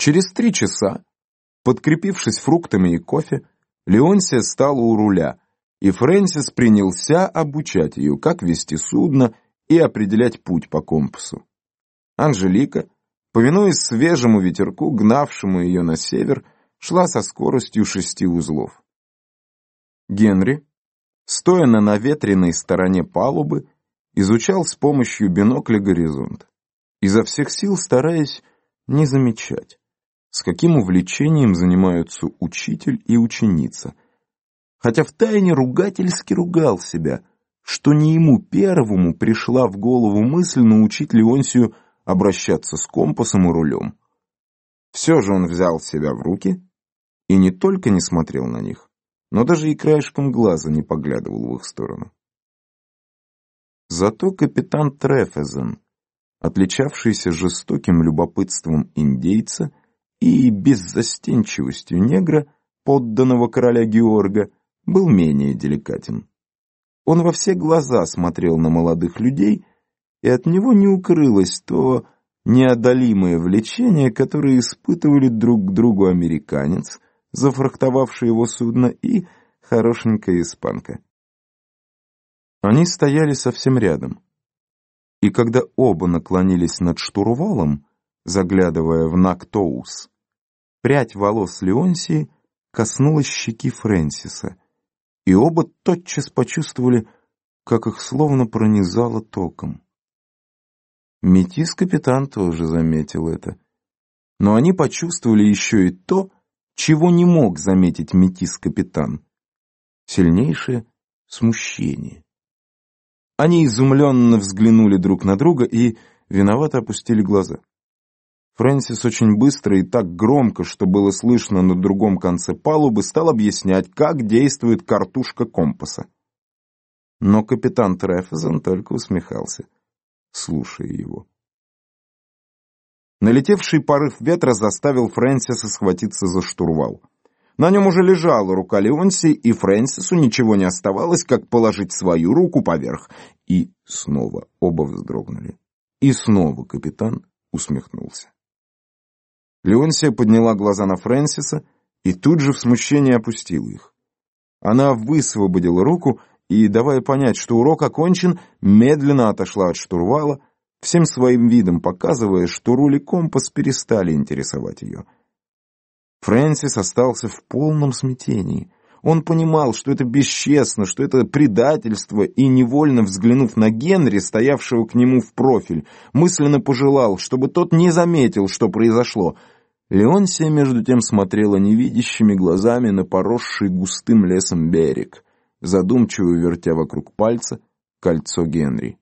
Через три часа, подкрепившись фруктами и кофе, Леонсия стала у руля, и Фрэнсис принялся обучать ее, как вести судно и определять путь по компасу. Анжелика, повинуясь свежему ветерку, гнавшему ее на север, шла со скоростью шести узлов. Генри, стоя на наветренной стороне палубы, изучал с помощью бинокля горизонт, изо всех сил стараясь не замечать, с каким увлечением занимаются учитель и ученица, хотя втайне ругательски ругал себя, что не ему первому пришла в голову мысль научить Леонсию обращаться с компасом и рулем. Все же он взял себя в руки и не только не смотрел на них, но даже и краешком глаза не поглядывал в их сторону. Зато капитан Трефезен, отличавшийся жестоким любопытством индейца и беззастенчивостью негра, подданного короля Георга, был менее деликатен. Он во все глаза смотрел на молодых людей, и от него не укрылось то неодолимое влечение, которое испытывали друг к другу американец — зафрахтовавший его судно, и хорошенькая испанка. Они стояли совсем рядом, и когда оба наклонились над штурвалом, заглядывая в Нактоус, прядь волос Леонсии коснулась щеки Фрэнсиса, и оба тотчас почувствовали, как их словно пронизало током. Метис-капитан тоже заметил это, но они почувствовали еще и то, чего не мог заметить метис-капитан? Сильнейшее смущение. Они изумленно взглянули друг на друга и виновато опустили глаза. Фрэнсис очень быстро и так громко, что было слышно на другом конце палубы, стал объяснять, как действует картушка компаса. Но капитан Трефезен только усмехался, слушая его. Налетевший порыв ветра заставил Фрэнсиса схватиться за штурвал. На нем уже лежала рука Леонси, и Фрэнсису ничего не оставалось, как положить свою руку поверх. И снова оба вздрогнули. И снова капитан усмехнулся. Леонсия подняла глаза на Фрэнсиса и тут же в смущении опустила их. Она высвободила руку и, давая понять, что урок окончен, медленно отошла от штурвала, всем своим видом показывая, что руль и компас перестали интересовать ее. Фрэнсис остался в полном смятении. Он понимал, что это бесчестно, что это предательство, и, невольно взглянув на Генри, стоявшего к нему в профиль, мысленно пожелал, чтобы тот не заметил, что произошло. Леонсия, между тем, смотрела невидящими глазами на поросший густым лесом берег, задумчиво вертя вокруг пальца кольцо Генри.